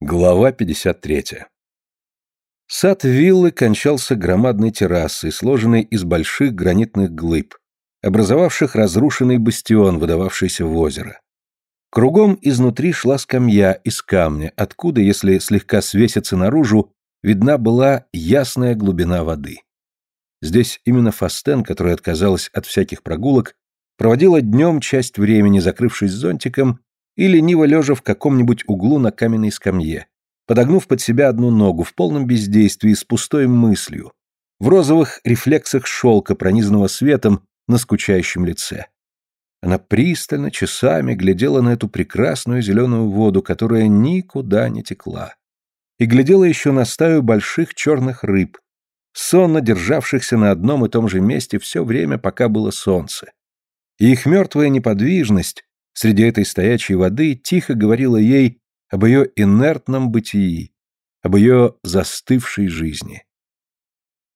Глава 53. Сад виллы кончался громадной террасой, сложенной из больших гранитных глыб, образовавших разрушенный бастион, выдававшийся в озеро. Кругом изнутри шла скамья из камня, откуда, если слегка свеситься наружу, видна была ясная глубина воды. Здесь именно Фастен, которая отказалась от всяких прогулок, проводила днем часть времени, закрывшись зонтиком и лениво лежа в каком-нибудь углу на каменной скамье, подогнув под себя одну ногу в полном бездействии с пустой мыслью, в розовых рефлексах шелка, пронизанного светом на скучающем лице. Она пристально, часами глядела на эту прекрасную зеленую воду, которая никуда не текла. И глядела еще на стаю больших черных рыб, сонно державшихся на одном и том же месте все время, пока было солнце. И их мертвая неподвижность среди этой стоячей воды тихо говорила ей об ее инертном бытии, об ее застывшей жизни.